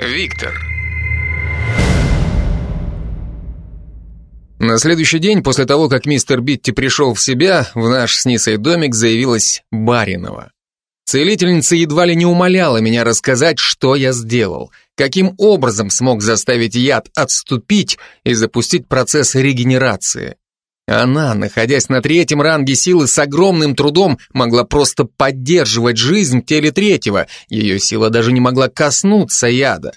Виктор. На следующий день, после того, как мистер Битти пришел в себя, в наш с Нисой домик заявилась Баринова. Целительница едва ли не умоляла меня рассказать, что я сделал, каким образом смог заставить яд отступить и запустить процесс регенерации. Она, находясь на третьем ранге силы, с огромным трудом могла просто поддерживать жизнь в теле третьего, ее сила даже не могла коснуться яда.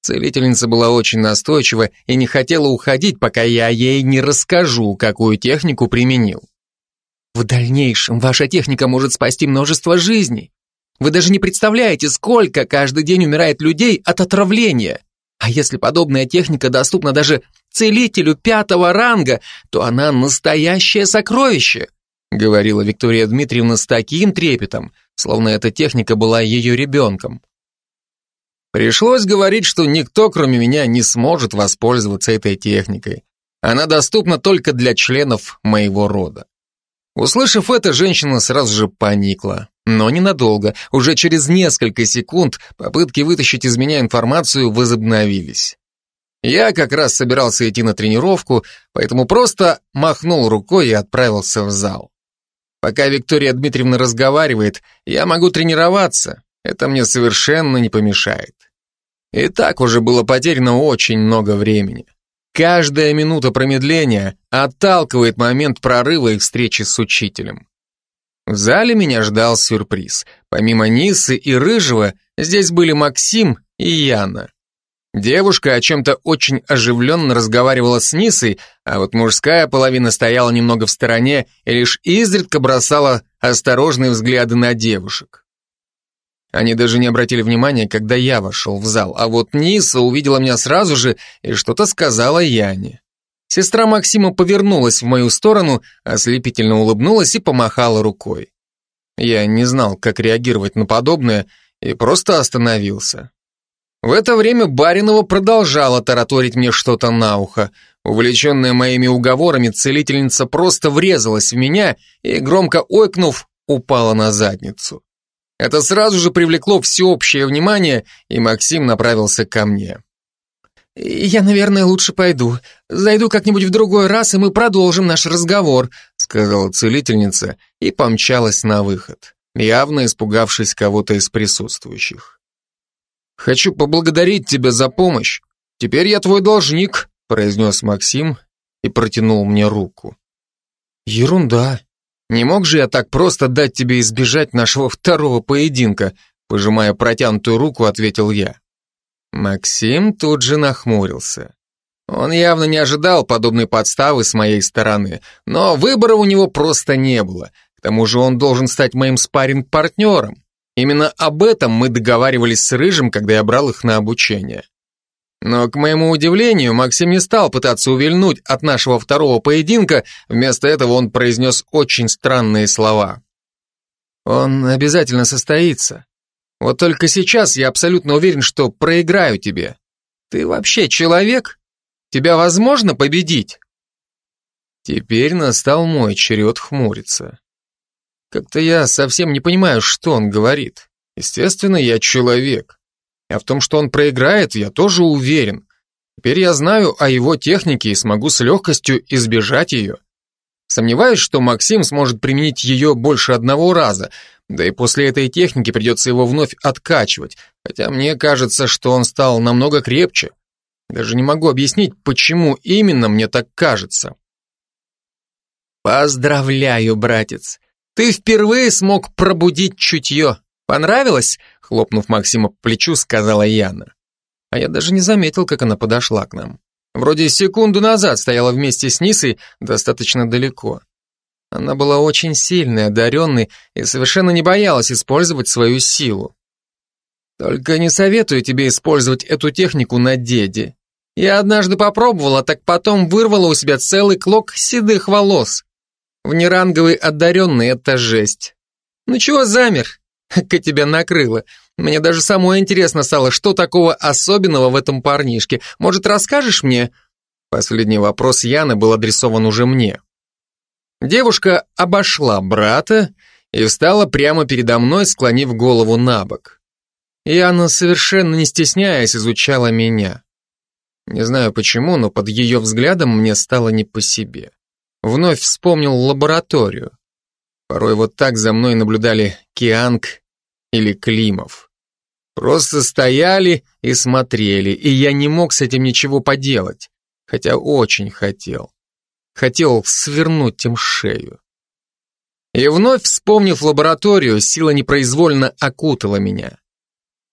Целительница была очень настойчива и не хотела уходить, пока я ей не расскажу, какую технику применил. В дальнейшем ваша техника может спасти множество жизней. Вы даже не представляете, сколько каждый день умирает людей от отравления. А если подобная техника доступна даже целителю пятого ранга, то она настоящее сокровище, говорила Виктория Дмитриевна с таким трепетом, словно эта техника была ее ребенком. Пришлось говорить, что никто, кроме меня, не сможет воспользоваться этой техникой. Она доступна только для членов моего рода. Услышав это, женщина сразу же поникла. Но ненадолго. Уже через несколько секунд попытки вытащить из меня информацию возобновились. Я как раз собирался идти на тренировку, поэтому просто махнул рукой и отправился в зал. Пока Виктория Дмитриевна разговаривает, я могу тренироваться. Это мне совершенно не помешает. И так уже было потеряно очень много времени. Каждая минута промедления отталкивает момент прорыва и встречи с учителем. В зале меня ждал сюрприз. Помимо Нисы и Рыжего, здесь были Максим и Яна. Девушка о чем-то очень оживленно разговаривала с Нисой, а вот мужская половина стояла немного в стороне и лишь изредка бросала осторожные взгляды на девушек. Они даже не обратили внимания, когда я вошел в зал, а вот Ниса увидела меня сразу же и что-то сказала Яне. Сестра Максима повернулась в мою сторону, ослепительно улыбнулась и помахала рукой. Я не знал, как реагировать на подобное, и просто остановился. В это время Баринова продолжала тараторить мне что-то на ухо. Увлеченная моими уговорами, целительница просто врезалась в меня и, громко ойкнув, упала на задницу. Это сразу же привлекло всеобщее внимание, и Максим направился ко мне. «Я, наверное, лучше пойду. Зайду как-нибудь в другой раз, и мы продолжим наш разговор», сказала целительница и помчалась на выход, явно испугавшись кого-то из присутствующих. «Хочу поблагодарить тебя за помощь. Теперь я твой должник», произнес Максим и протянул мне руку. «Ерунда. Не мог же я так просто дать тебе избежать нашего второго поединка, пожимая протянутую руку, ответил я. Максим тут же нахмурился. Он явно не ожидал подобной подставы с моей стороны, но выбора у него просто не было. К тому же он должен стать моим спарринг-партнером. Именно об этом мы договаривались с Рыжим, когда я брал их на обучение. Но, к моему удивлению, Максим не стал пытаться увильнуть от нашего второго поединка, вместо этого он произнес очень странные слова. «Он обязательно состоится. Вот только сейчас я абсолютно уверен, что проиграю тебе. Ты вообще человек? Тебя возможно победить?» Теперь настал мой черед хмуриться. Как-то я совсем не понимаю, что он говорит. Естественно, я человек. А в том, что он проиграет, я тоже уверен. Теперь я знаю о его технике и смогу с легкостью избежать ее. Сомневаюсь, что Максим сможет применить ее больше одного раза, да и после этой техники придется его вновь откачивать, хотя мне кажется, что он стал намного крепче. Даже не могу объяснить, почему именно мне так кажется. Поздравляю, братец. Ты впервые смог пробудить чутье. Понравилось? Хлопнув Максима по плечу, сказала Яна. А я даже не заметил, как она подошла к нам. Вроде секунду назад стояла вместе с Нисой достаточно далеко. Она была очень сильной, одаренной и совершенно не боялась использовать свою силу. Только не советую тебе использовать эту технику на деде. Я однажды попробовала, так потом вырвала у себя целый клок седых волос. Внеранговый одаренный — это жесть. Ну чего замер? Как тебя накрыло. Мне даже самое интересно стало, что такого особенного в этом парнишке. Может, расскажешь мне?» Последний вопрос Яны был адресован уже мне. Девушка обошла брата и встала прямо передо мной, склонив голову на бок. и она, совершенно не стесняясь, изучала меня. Не знаю почему, но под ее взглядом мне стало не по себе. Вновь вспомнил лабораторию. Порой вот так за мной наблюдали Кианг или Климов. Просто стояли и смотрели, и я не мог с этим ничего поделать, хотя очень хотел. Хотел свернуть им шею. И вновь, вспомнив лабораторию, сила непроизвольно окутала меня.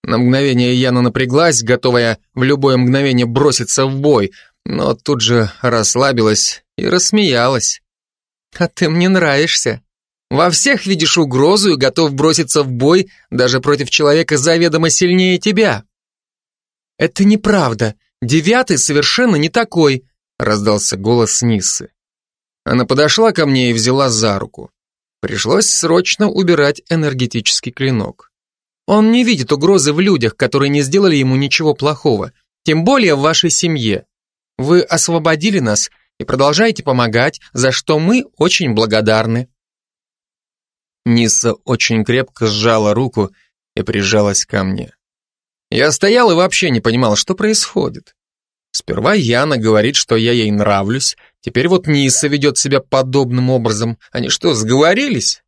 На мгновение Яна напряглась, готовая в любое мгновение броситься в бой, но тут же расслабилась и рассмеялась. «А ты мне нравишься. Во всех видишь угрозу и готов броситься в бой даже против человека заведомо сильнее тебя». «Это неправда. Девятый совершенно не такой», раздался голос Ниссы. Она подошла ко мне и взяла за руку. Пришлось срочно убирать энергетический клинок. Он не видит угрозы в людях, которые не сделали ему ничего плохого, тем более в вашей семье. Вы освободили нас и продолжаете помогать, за что мы очень благодарны. Ниса очень крепко сжала руку и прижалась ко мне. Я стоял и вообще не понимал, что происходит. Сперва Яна говорит, что я ей нравлюсь, теперь вот Ниса ведет себя подобным образом. Они что, сговорились?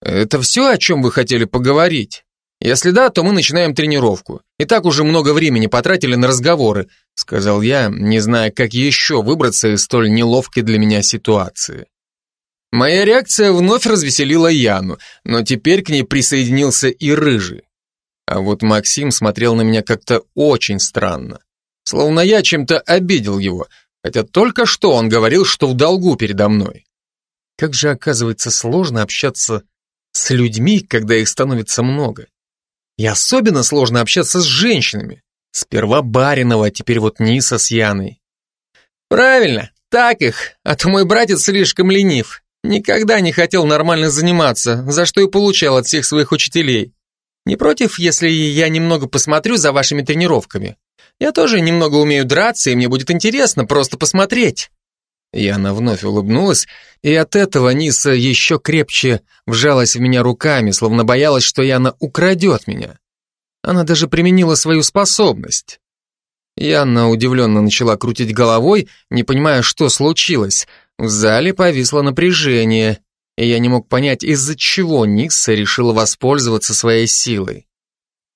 Это все, о чем вы хотели поговорить? Если да, то мы начинаем тренировку. И так уже много времени потратили на разговоры, сказал я, не зная, как еще выбраться из столь неловкой для меня ситуации. Моя реакция вновь развеселила Яну, но теперь к ней присоединился и Рыжий. А вот Максим смотрел на меня как-то очень странно. Словно я чем-то обидел его, хотя только что он говорил, что в долгу передо мной. Как же, оказывается, сложно общаться с людьми, когда их становится много. И особенно сложно общаться с женщинами. Сперва Баринова, а теперь вот Ниса с Яной. Правильно, так их, а то мой братец слишком ленив. Никогда не хотел нормально заниматься, за что и получал от всех своих учителей. Не против, если я немного посмотрю за вашими тренировками? Я тоже немного умею драться, и мне будет интересно просто посмотреть». И она вновь улыбнулась, и от этого Ниса еще крепче вжалась в меня руками, словно боялась, что Яна украдет меня. Она даже применила свою способность. Яна удивленно начала крутить головой, не понимая, что случилось. В зале повисло напряжение, и я не мог понять, из-за чего Ниса решила воспользоваться своей силой.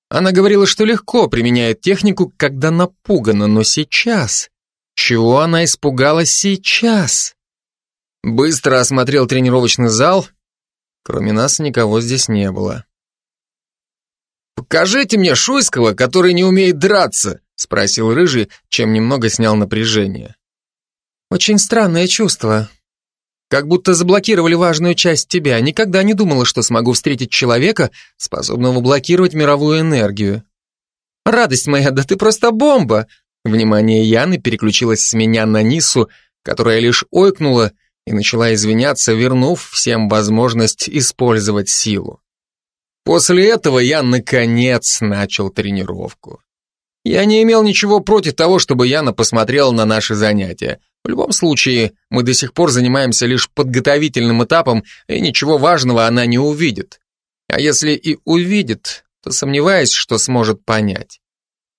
Она говорила, что легко применяет технику, когда напугана, но сейчас... Чего она испугалась сейчас? Быстро осмотрел тренировочный зал. Кроме нас никого здесь не было. «Покажите мне Шуйского, который не умеет драться», спросил Рыжий, чем немного снял напряжение. «Очень странное чувство. Как будто заблокировали важную часть тебя. Никогда не думала, что смогу встретить человека, способного блокировать мировую энергию. Радость моя, да ты просто бомба!» Внимание Яны переключилось с меня на Нису, которая лишь ойкнула и начала извиняться, вернув всем возможность использовать силу. После этого я, наконец, начал тренировку. Я не имел ничего против того, чтобы Яна посмотрела на наши занятия. В любом случае, мы до сих пор занимаемся лишь подготовительным этапом, и ничего важного она не увидит. А если и увидит, то сомневаюсь, что сможет понять.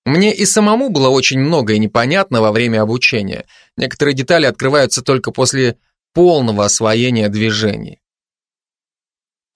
Мне и самому было очень многое непонятно во время обучения. Некоторые детали открываются только после полного освоения движений.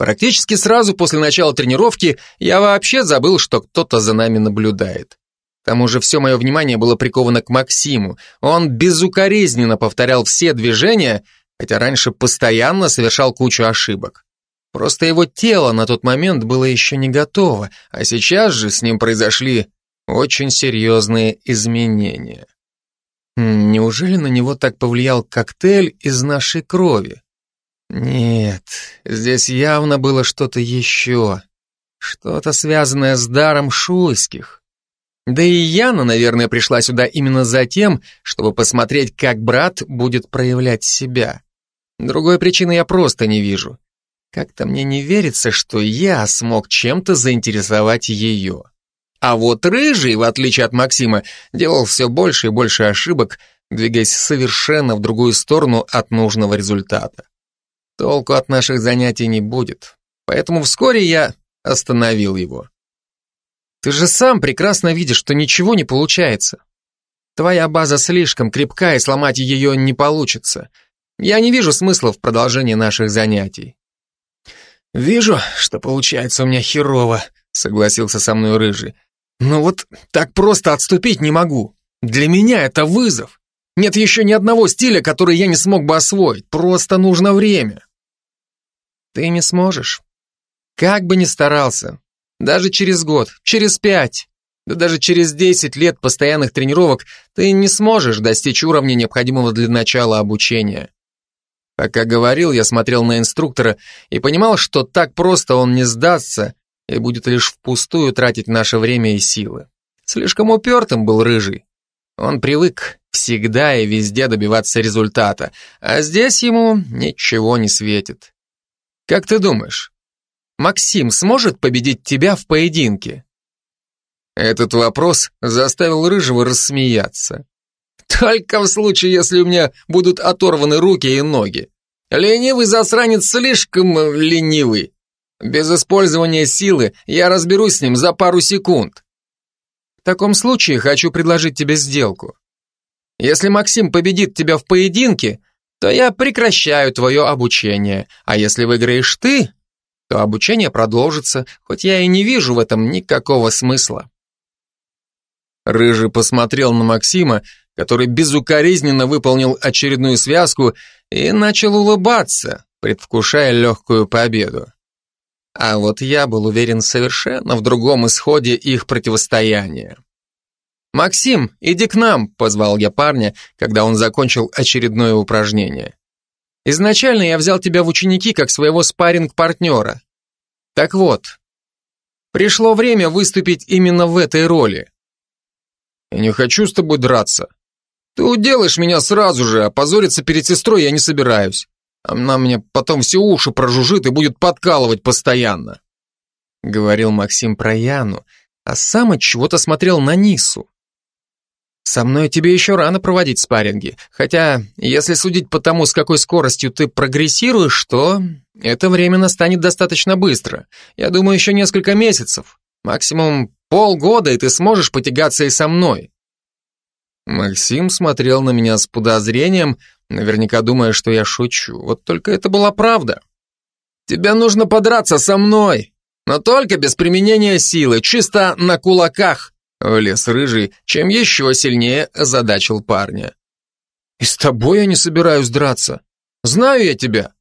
Практически сразу после начала тренировки я вообще забыл, что кто-то за нами наблюдает. К тому же все мое внимание было приковано к Максиму. Он безукоризненно повторял все движения, хотя раньше постоянно совершал кучу ошибок. Просто его тело на тот момент было еще не готово, а сейчас же с ним произошли очень серьезные изменения. Хм, неужели на него так повлиял коктейль из нашей крови? Нет, здесь явно было что-то еще. Что-то связанное с даром шуйских. Да и Яна, наверное, пришла сюда именно за тем, чтобы посмотреть, как брат будет проявлять себя. Другой причины я просто не вижу. Как-то мне не верится, что я смог чем-то заинтересовать ее. А вот Рыжий, в отличие от Максима, делал все больше и больше ошибок, двигаясь совершенно в другую сторону от нужного результата. Толку от наших занятий не будет, поэтому вскоре я остановил его. Ты же сам прекрасно видишь, что ничего не получается. Твоя база слишком крепка, и сломать ее не получится. Я не вижу смысла в продолжении наших занятий. Вижу, что получается у меня херово, согласился со мной Рыжий. Но вот так просто отступить не могу. Для меня это вызов. Нет еще ни одного стиля, который я не смог бы освоить. Просто нужно время. Ты не сможешь. Как бы ни старался. Даже через год, через пять, да даже через десять лет постоянных тренировок ты не сможешь достичь уровня, необходимого для начала обучения. Пока говорил, я смотрел на инструктора и понимал, что так просто он не сдастся и будет лишь впустую тратить наше время и силы. Слишком упертым был Рыжий. Он привык всегда и везде добиваться результата, а здесь ему ничего не светит. Как ты думаешь, Максим сможет победить тебя в поединке? Этот вопрос заставил Рыжего рассмеяться. Только в случае, если у меня будут оторваны руки и ноги. Ленивый засранец слишком ленивый. Без использования силы я разберусь с ним за пару секунд. В таком случае хочу предложить тебе сделку. Если Максим победит тебя в поединке, то я прекращаю твое обучение, а если выиграешь ты, то обучение продолжится, хоть я и не вижу в этом никакого смысла. Рыжий посмотрел на Максима, который безукоризненно выполнил очередную связку и начал улыбаться, предвкушая легкую победу. А вот я был уверен совершенно в другом исходе их противостояния. «Максим, иди к нам», — позвал я парня, когда он закончил очередное упражнение. «Изначально я взял тебя в ученики как своего спарринг-партнера. Так вот, пришло время выступить именно в этой роли». «Я не хочу с тобой драться. Ты уделаешь меня сразу же, а позориться перед сестрой я не собираюсь. Она мне потом все уши прожужжит и будет подкалывать постоянно», — говорил Максим про Яну, а сам от чего-то смотрел на Нису. Со мной тебе еще рано проводить спарринги, хотя, если судить по тому, с какой скоростью ты прогрессируешь, то это время настанет достаточно быстро. Я думаю, еще несколько месяцев, максимум полгода, и ты сможешь потягаться и со мной. Максим смотрел на меня с подозрением, наверняка думая, что я шучу. Вот только это была правда. Тебе нужно подраться со мной, но только без применения силы, чисто на кулаках, Влез рыжий, чем еще сильнее озадачил парня. «И с тобой я не собираюсь драться. Знаю я тебя.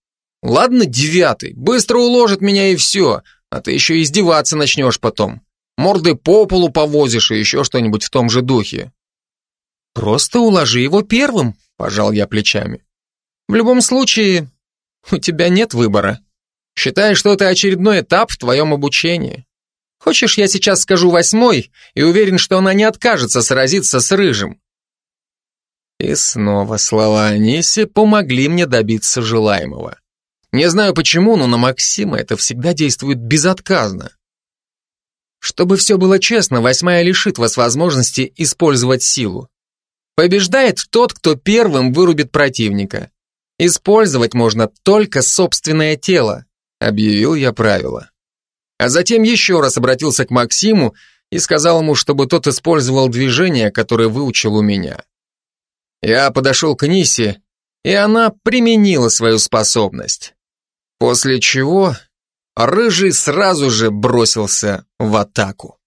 Ладно, девятый, быстро уложит меня и все, а ты еще издеваться начнешь потом. Мордой по полу повозишь и еще что-нибудь в том же духе». «Просто уложи его первым», – пожал я плечами. «В любом случае, у тебя нет выбора. Считай, что это очередной этап в твоем обучении. Хочешь, я сейчас скажу восьмой и уверен, что она не откажется сразиться с Рыжим?» И снова слова Аниси помогли мне добиться желаемого. Не знаю почему, но на Максима это всегда действует безотказно. Чтобы все было честно, восьмая лишит вас возможности использовать силу. Побеждает тот, кто первым вырубит противника. Использовать можно только собственное тело, объявил я правило а затем еще раз обратился к Максиму и сказал ему, чтобы тот использовал движение, которое выучил у меня. Я подошел к Нисе, и она применила свою способность. После чего Рыжий сразу же бросился в атаку.